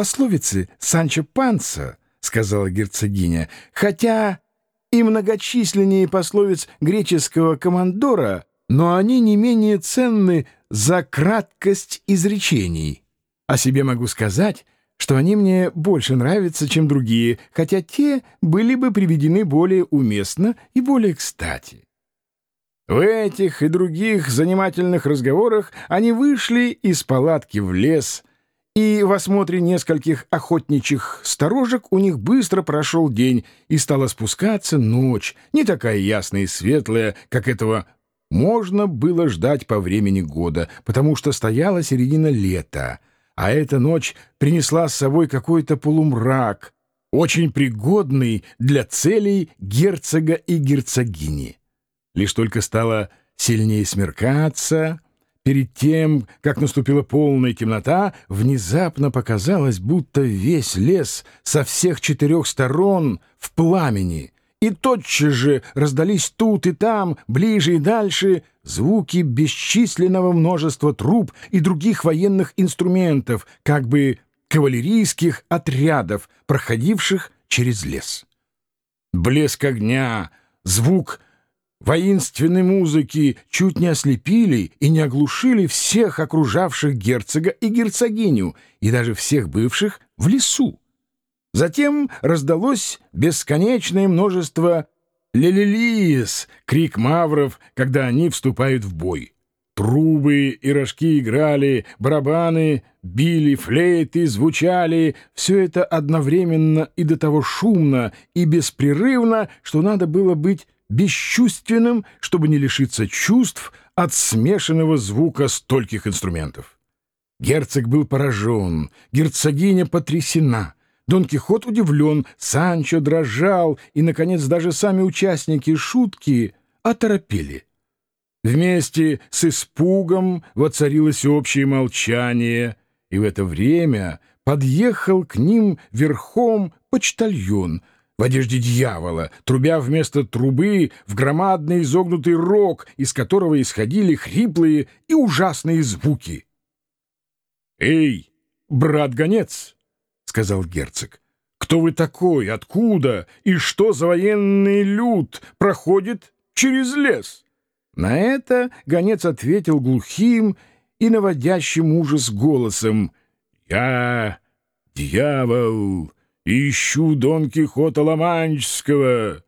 пословицы Санчо Панса, — сказала герцогиня, — хотя и многочисленнее пословиц греческого командора, но они не менее ценны за краткость изречений. О себе могу сказать, что они мне больше нравятся, чем другие, хотя те были бы приведены более уместно и более кстати. В этих и других занимательных разговорах они вышли из палатки в лес, и в осмотре нескольких охотничьих сторожек у них быстро прошел день, и стала спускаться ночь, не такая ясная и светлая, как этого можно было ждать по времени года, потому что стояла середина лета, а эта ночь принесла с собой какой-то полумрак, очень пригодный для целей герцога и герцогини. Лишь только стало сильнее смеркаться, перед тем, как наступила полная темнота, внезапно показалось, будто весь лес со всех четырех сторон в пламени, и тотчас же раздались тут и там, ближе и дальше, звуки бесчисленного множества труб и других военных инструментов, как бы кавалерийских отрядов, проходивших через лес. Блеск огня, звук воинственной музыки чуть не ослепили и не оглушили всех окружавших герцога и герцогиню, и даже всех бывших в лесу. Затем раздалось бесконечное множество «Лелелиес!» — крик мавров, когда они вступают в бой. Трубы и рожки играли, барабаны били, флейты звучали. Все это одновременно и до того шумно и беспрерывно, что надо было быть бесчувственным, чтобы не лишиться чувств от смешанного звука стольких инструментов. Герцог был поражен, герцогиня потрясена. Дон Кихот удивлен, Санчо дрожал, и, наконец, даже сами участники шутки оторопели. Вместе с испугом воцарилось общее молчание, и в это время подъехал к ним верхом почтальон — в одежде дьявола, трубя вместо трубы в громадный изогнутый рог, из которого исходили хриплые и ужасные звуки. «Эй, брат-гонец!» — сказал герцог. «Кто вы такой? Откуда? И что за военный люд проходит через лес?» На это гонец ответил глухим и наводящим ужас голосом. «Я дьявол!» Ищу Дон Кихота Ломанческого.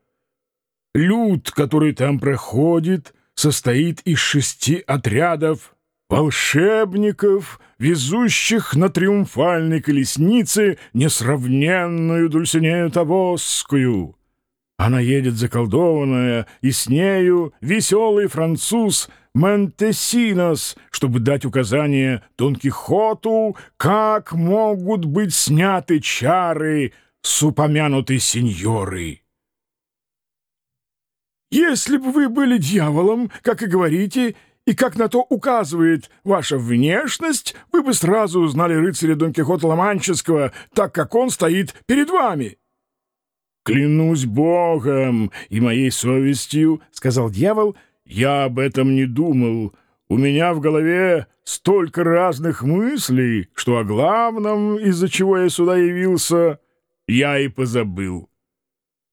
Люд, который там проходит, состоит из шести отрядов волшебников, везущих на триумфальной колеснице несравненную Дульсинею Тавосскую. Она едет заколдованная, и с нею веселый француз — Монтесинос, чтобы дать указание Дон Кихоту, как могут быть сняты чары с упомянутой сеньоры. Если бы вы были дьяволом, как и говорите, и как на то указывает ваша внешность, вы бы сразу узнали рыцаря Дон Кихота Ломанческого, так как он стоит перед вами. «Клянусь Богом и моей совестью», — сказал дьявол, — я об этом не думал. У меня в голове столько разных мыслей, что о главном, из-за чего я сюда явился, я и позабыл.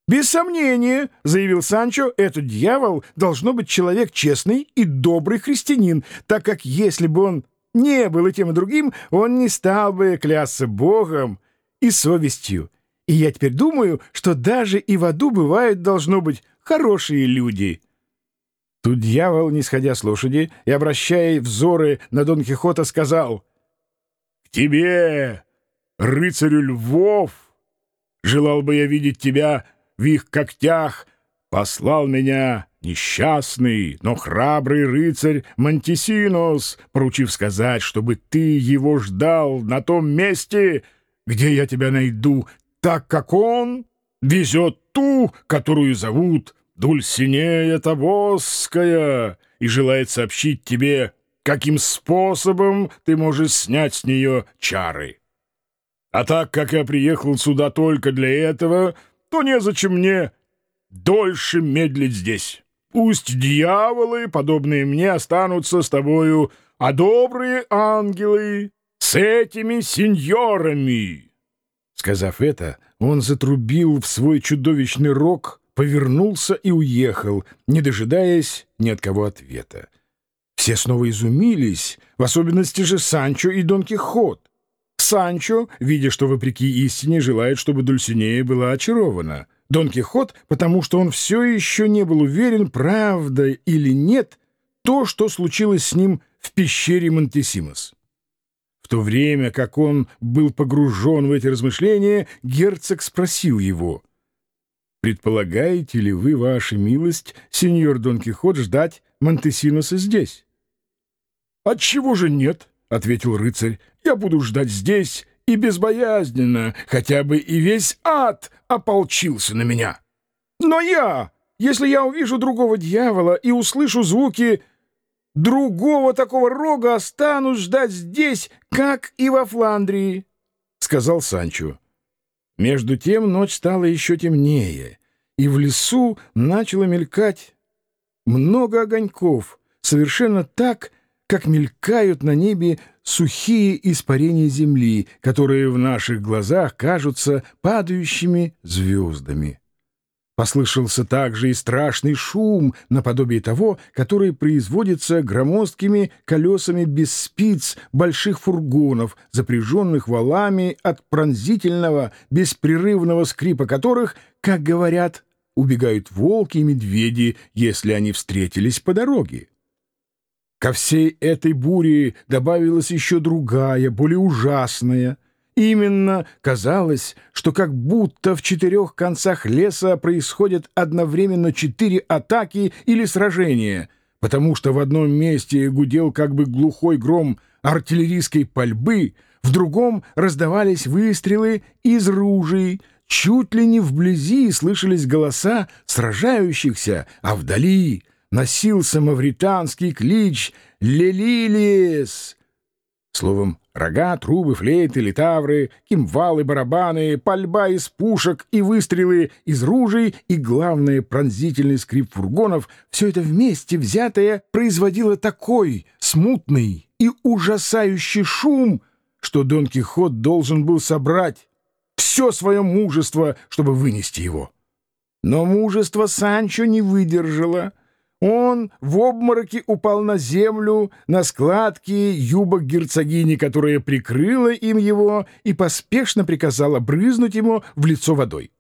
«Без сомнения», — заявил Санчо, — «этот дьявол должно быть человек честный и добрый христианин, так как если бы он не был и тем и другим, он не стал бы клясться Богом и совестью. И я теперь думаю, что даже и в аду бывают, должно быть, хорошие люди». Тут дьявол, не сходя с лошади и обращая взоры на Дон Кихота, сказал «К тебе, рыцарю львов! Желал бы я видеть тебя в их когтях, послал меня несчастный, но храбрый рыцарь Монтисинос, поручив сказать, чтобы ты его ждал на том месте, где я тебя найду, так как он везет ту, которую зовут Дульсинея Тобосская и желает сообщить тебе, каким способом ты можешь снять с нее чары. А так как я приехал сюда только для этого, то незачем мне дольше медлить здесь. Пусть дьяволы, подобные мне, останутся с тобою, а добрые ангелы с этими сеньорами». Сказав это, он затрубил в свой чудовищный рог, повернулся и уехал, не дожидаясь ни от кого ответа. Все снова изумились, в особенности же Санчо и Дон Кихот. Санчо, видя, что вопреки истине желает, чтобы Дульсинея была очарована. Дон Кихот, потому что он все еще не был уверен, правда или нет, то, что случилось с ним в пещере Монтесимос то время как он был погружен в эти размышления, герцог спросил его, «Предполагаете ли вы, ваша милость, сеньор Дон Кихот, ждать Монтесиноса здесь?» «Отчего же нет?» — ответил рыцарь. «Я буду ждать здесь и безбоязненно, хотя бы и весь ад ополчился на меня. Но я, если я увижу другого дьявола и услышу звуки Другого такого рога останусь ждать здесь, как и во Фландрии, — сказал Санчо. Между тем ночь стала еще темнее, и в лесу начало мелькать много огоньков, совершенно так, как мелькают на небе сухие испарения земли, которые в наших глазах кажутся падающими звездами. Послышался также и страшный шум, наподобие того, который производится громоздкими колесами без спиц больших фургонов, запряженных валами от пронзительного, беспрерывного скрипа которых, как говорят, убегают волки и медведи, если они встретились по дороге. Ко всей этой буре добавилась еще другая, более ужасная — Именно казалось, что как будто в четырех концах леса происходят одновременно четыре атаки или сражения, потому что в одном месте гудел как бы глухой гром артиллерийской пальбы, в другом раздавались выстрелы из ружей, чуть ли не вблизи слышались голоса сражающихся, а вдали носился мавританский клич «Лелилиес!» Словом, рога, трубы, флейты, литавры, кимвалы, барабаны, пальба из пушек и выстрелы из ружей и, главное, пронзительный скрип фургонов — все это вместе взятое производило такой смутный и ужасающий шум, что Дон Кихот должен был собрать все свое мужество, чтобы вынести его. Но мужество Санчо не выдержало — он в обмороке упал на землю, на складки юбок герцогини, которая прикрыла им его и поспешно приказала брызнуть ему в лицо водой.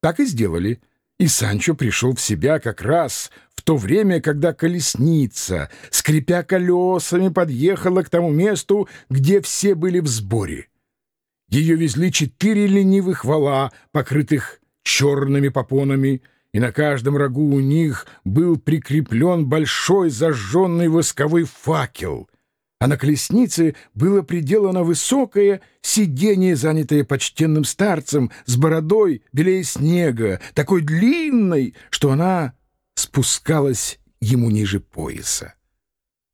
Так и сделали. И Санчо пришел в себя как раз в то время, когда колесница, скрипя колесами, подъехала к тому месту, где все были в сборе. Ее везли четыре ленивых вала, покрытых черными попонами, и на каждом рогу у них был прикреплен большой зажженный восковой факел, а на колеснице было приделано высокое сиденье, занятое почтенным старцем с бородой белее снега, такой длинной, что она спускалась ему ниже пояса.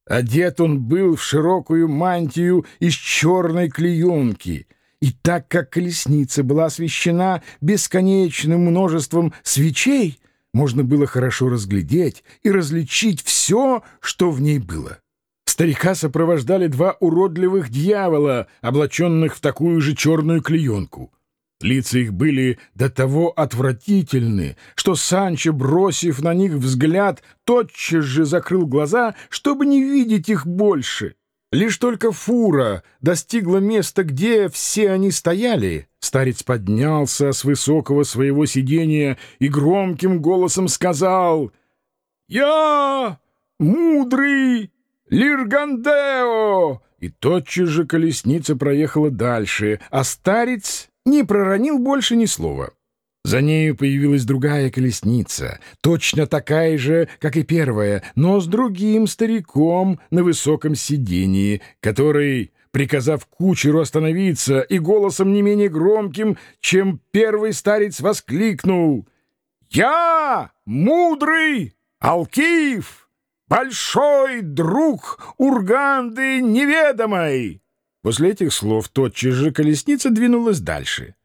Одет он был в широкую мантию из черной клеенки — и так как колесница была освещена бесконечным множеством свечей, можно было хорошо разглядеть и различить все, что в ней было. Старика сопровождали два уродливых дьявола, облаченных в такую же черную клеенку. Лица их были до того отвратительны, что Санчо, бросив на них взгляд, тотчас же закрыл глаза, чтобы не видеть их больше. Лишь только фура достигла места, где все они стояли, старец поднялся с высокого своего сидения и громким голосом сказал «Я мудрый Лиргандео!» И тотчас же колесница проехала дальше, а старец не проронил больше ни слова. За нею появилась другая колесница, точно такая же, как и первая, но с другим стариком на высоком сидении, который, приказав кучеру остановиться и голосом не менее громким, чем первый старец воскликнул «Я мудрый Алкиев, большой друг Урганды неведомой!» После этих слов тотчас же колесница двинулась дальше.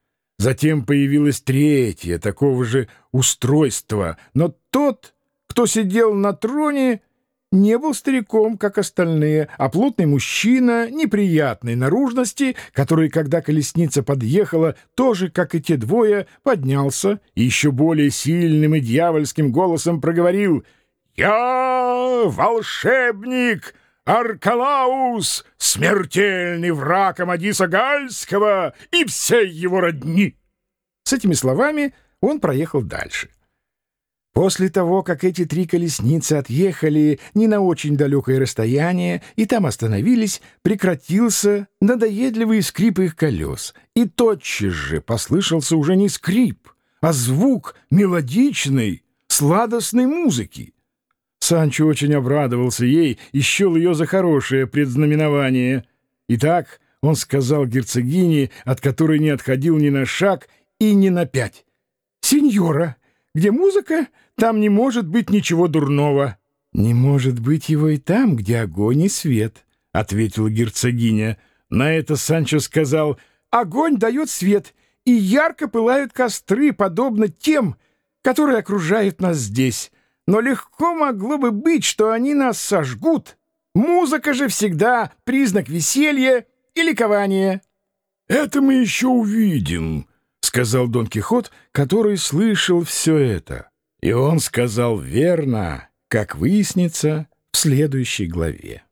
Затем появилось третье, такого же устройства, но тот, кто сидел на троне, не был стариком, как остальные, а плотный мужчина неприятной наружности, который, когда колесница подъехала, тоже, как и те двое, поднялся и еще более сильным и дьявольским голосом проговорил «Я волшебник!» Аркалаус, смертельный враг Амадиса Гальского и всей его родни!» С этими словами он проехал дальше. После того, как эти три колесницы отъехали не на очень далекое расстояние и там остановились, прекратился надоедливый скрип их колес, и тотчас же послышался уже не скрип, а звук мелодичной, сладостной музыки. Санчо очень обрадовался ей и счел ее за хорошее предзнаменование. Итак, он сказал герцогине, от которой не отходил ни на шаг и ни на пять. «Сеньора!» Где музыка, там не может быть ничего дурного. — Не может быть его и там, где огонь и свет, — ответила герцогиня. На это Санчо сказал, — огонь дает свет, и ярко пылают костры, подобно тем, которые окружают нас здесь. Но легко могло бы быть, что они нас сожгут. Музыка же всегда признак веселья и ликования. — Это мы еще увидим, сказал Дон Кихот, который слышал все это. И он сказал верно, как выяснится в следующей главе.